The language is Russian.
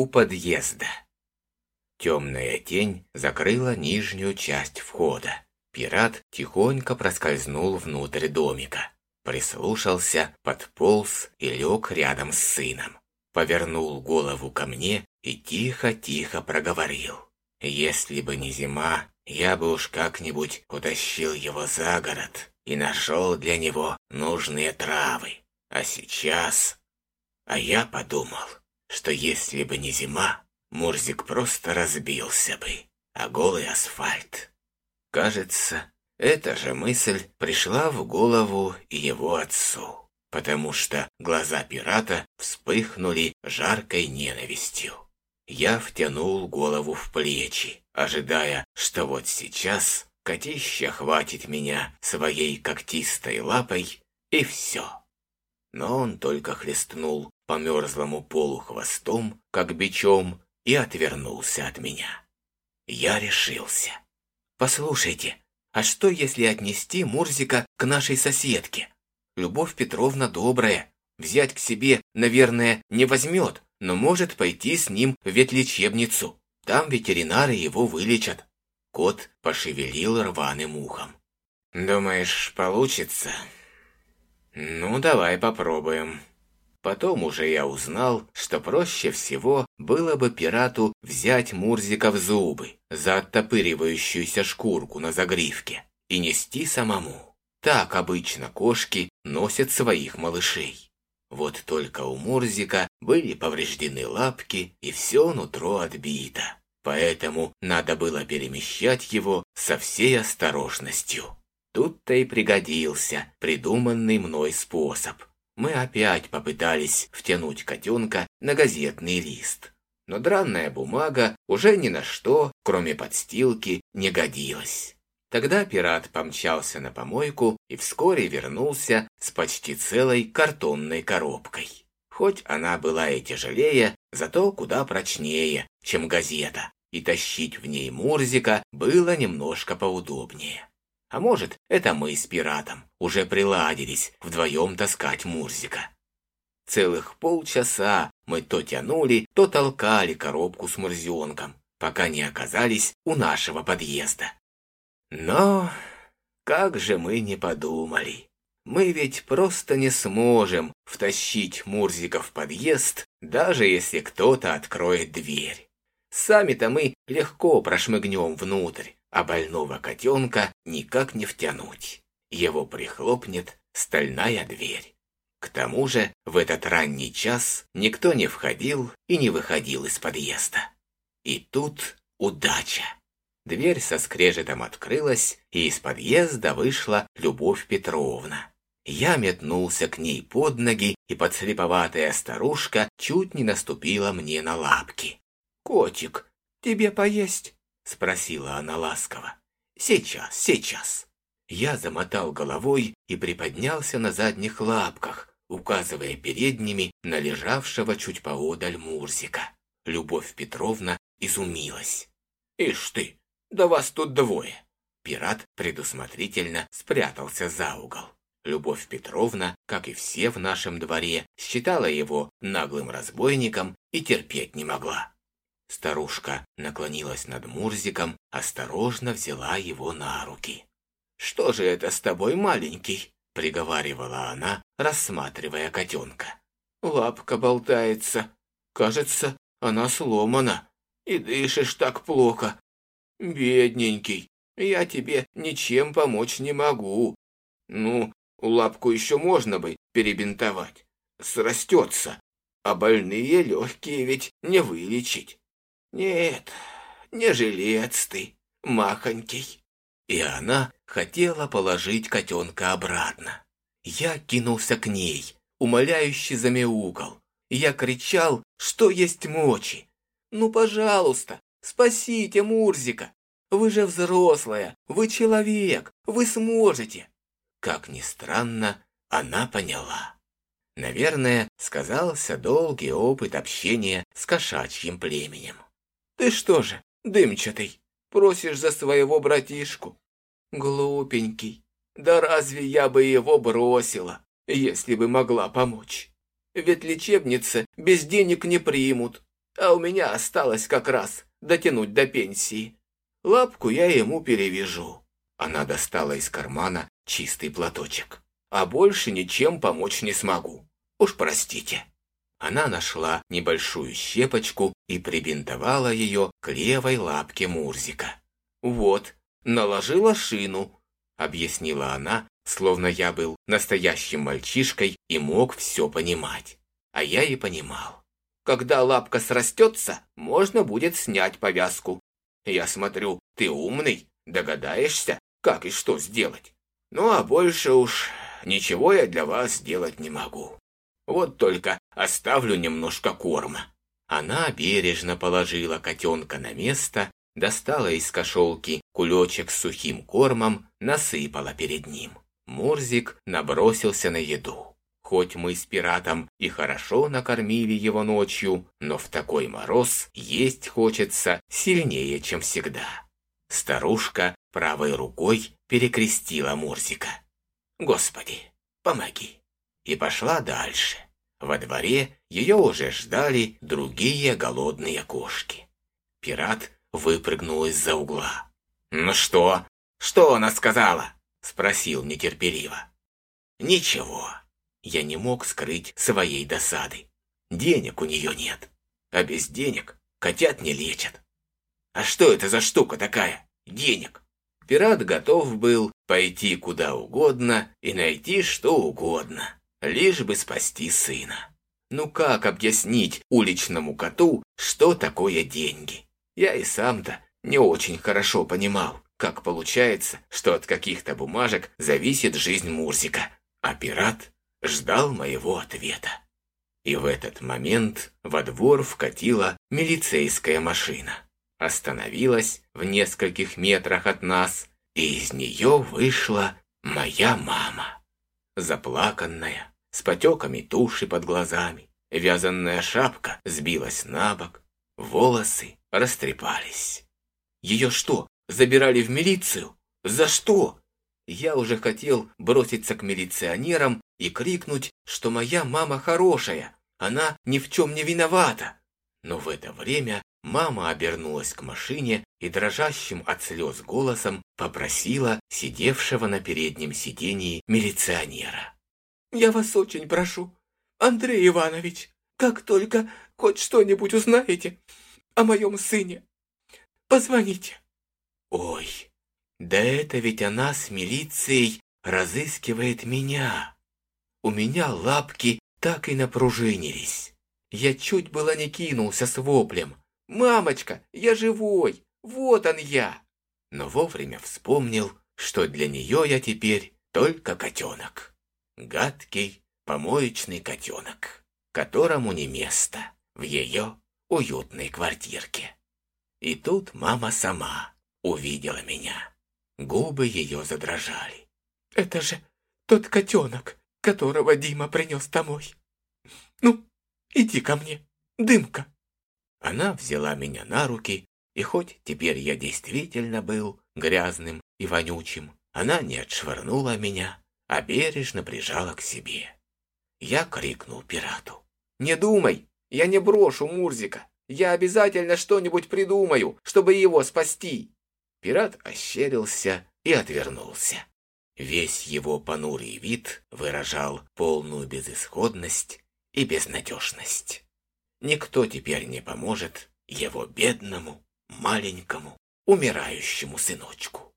у подъезда. Темная тень закрыла нижнюю часть входа. Пират тихонько проскользнул внутрь домика. Прислушался, подполз и лег рядом с сыном. Повернул голову ко мне и тихо-тихо проговорил. «Если бы не зима, я бы уж как-нибудь утащил его за город и нашел для него нужные травы. А сейчас... А я подумал, что если бы не зима, Мурзик просто разбился бы, а голый асфальт. Кажется, эта же мысль пришла в голову и его отцу, потому что глаза пирата вспыхнули жаркой ненавистью. Я втянул голову в плечи, ожидая, что вот сейчас котища хватит меня своей когтистой лапой, и все. Но он только хлестнул по мерзлому полу хвостом, как бичом, и отвернулся от меня. Я решился. «Послушайте, а что, если отнести Мурзика к нашей соседке? Любовь Петровна добрая, взять к себе, наверное, не возьмет, но может пойти с ним в ветлечебницу. Там ветеринары его вылечат». Кот пошевелил рваным ухом. «Думаешь, получится?» «Ну, давай попробуем». Потом уже я узнал, что проще всего было бы пирату взять Мурзика в зубы за оттопыривающуюся шкурку на загривке и нести самому. Так обычно кошки носят своих малышей. Вот только у Мурзика были повреждены лапки и все нутро отбито. Поэтому надо было перемещать его со всей осторожностью. Тут-то и пригодился придуманный мной способ – мы опять попытались втянуть котенка на газетный лист. Но дранная бумага уже ни на что, кроме подстилки, не годилась. Тогда пират помчался на помойку и вскоре вернулся с почти целой картонной коробкой. Хоть она была и тяжелее, зато куда прочнее, чем газета, и тащить в ней Мурзика было немножко поудобнее. А может, это мы с пиратом уже приладились вдвоем таскать Мурзика. Целых полчаса мы то тянули, то толкали коробку с мурзенком, пока не оказались у нашего подъезда. Но как же мы не подумали. Мы ведь просто не сможем втащить Мурзика в подъезд, даже если кто-то откроет дверь. Сами-то мы легко прошмыгнем внутрь, а больного котенка никак не втянуть. Его прихлопнет стальная дверь. К тому же в этот ранний час никто не входил и не выходил из подъезда. И тут удача. Дверь со скрежетом открылась, и из подъезда вышла Любовь Петровна. Я метнулся к ней под ноги, и подслеповатая старушка чуть не наступила мне на лапки. «Котик, тебе поесть?» Спросила она ласково. Сейчас, сейчас. Я замотал головой и приподнялся на задних лапках, указывая передними на лежавшего чуть поодаль Мурзика. Любовь Петровна изумилась. «Ишь ты, да вас тут двое!» Пират предусмотрительно спрятался за угол. Любовь Петровна, как и все в нашем дворе, считала его наглым разбойником и терпеть не могла. Старушка наклонилась над Мурзиком, осторожно взяла его на руки. «Что же это с тобой, маленький?» – приговаривала она, рассматривая котенка. «Лапка болтается. Кажется, она сломана. И дышишь так плохо. Бедненький, я тебе ничем помочь не могу. Ну, лапку еще можно бы перебинтовать. Срастется. А больные легкие ведь не вылечить. «Нет, не жилец ты, махонький». И она хотела положить котенка обратно. Я кинулся к ней, умоляюще замяукал. Я кричал, что есть мочи. «Ну, пожалуйста, спасите Мурзика! Вы же взрослая, вы человек, вы сможете!» Как ни странно, она поняла. Наверное, сказался долгий опыт общения с кошачьим племенем. Ты что же, дымчатый, просишь за своего братишку? Глупенький, да разве я бы его бросила, если бы могла помочь? Ведь лечебницы без денег не примут, а у меня осталось как раз дотянуть до пенсии. Лапку я ему перевяжу». Она достала из кармана чистый платочек. «А больше ничем помочь не смогу. Уж простите». Она нашла небольшую щепочку и прибинтовала ее к левой лапке Мурзика. «Вот, наложила шину», — объяснила она, словно я был настоящим мальчишкой и мог все понимать. А я и понимал. Когда лапка срастется, можно будет снять повязку. Я смотрю, ты умный, догадаешься, как и что сделать. Ну а больше уж ничего я для вас сделать не могу. Вот только оставлю немножко корма». Она бережно положила котенка на место, достала из кошелки кулечек с сухим кормом, насыпала перед ним. Мурзик набросился на еду. Хоть мы с пиратом и хорошо накормили его ночью, но в такой мороз есть хочется сильнее, чем всегда. Старушка правой рукой перекрестила Мурзика. «Господи, помоги!» И пошла дальше. Во дворе ее уже ждали другие голодные кошки. Пират выпрыгнул из-за угла. «Ну что? Что она сказала?» – спросил нетерпеливо. «Ничего, я не мог скрыть своей досады. Денег у нее нет. А без денег котят не лечат. А что это за штука такая? Денег. Пират готов был пойти куда угодно и найти что угодно, лишь бы спасти сына. Ну как объяснить уличному коту, что такое деньги? Я и сам-то не очень хорошо понимал, как получается, что от каких-то бумажек зависит жизнь Мурзика, а пират ждал моего ответа. И в этот момент во двор вкатила милицейская машина. Остановилась в нескольких метрах от нас, и из нее вышла моя мама. Заплаканная, с потеками туши под глазами, вязаная шапка сбилась на бок, волосы растрепались. Ее что, забирали в милицию? За что? Я уже хотел броситься к милиционерам и крикнуть, что моя мама хорошая, она ни в чем не виновата. Но в это время мама обернулась к машине и дрожащим от слез голосом попросила сидевшего на переднем сидении милиционера. «Я вас очень прошу, Андрей Иванович, как только хоть что-нибудь узнаете о моем сыне, позвоните». «Ой, да это ведь она с милицией разыскивает меня. У меня лапки так и напружинились. Я чуть было не кинулся с воплем. «Мамочка, я живой! Вот он я!» Но вовремя вспомнил, что для нее я теперь только котенок. Гадкий, помоечный котенок, которому не место в ее уютной квартирке. И тут мама сама увидела меня. Губы ее задрожали. «Это же тот котенок, которого Дима принес домой. Ну, иди ко мне, дымка». Она взяла меня на руки, и хоть теперь я действительно был грязным и вонючим, она не отшвырнула меня, а бережно прижала к себе. Я крикнул пирату. «Не думай, я не брошу Мурзика. Я обязательно что-нибудь придумаю, чтобы его спасти». Пират ощерился и отвернулся. Весь его понурый вид выражал полную безысходность и безнадежность. Никто теперь не поможет его бедному, маленькому, умирающему сыночку.